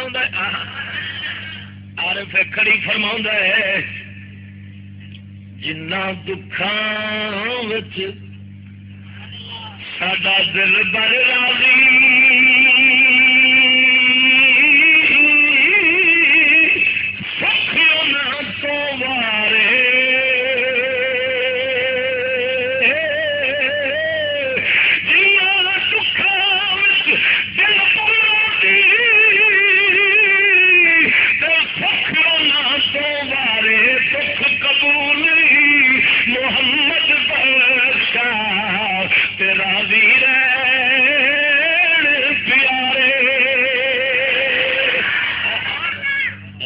فرما آر کڑی فرما ہے جنا دکھان سڈا دل بر راضی کی کا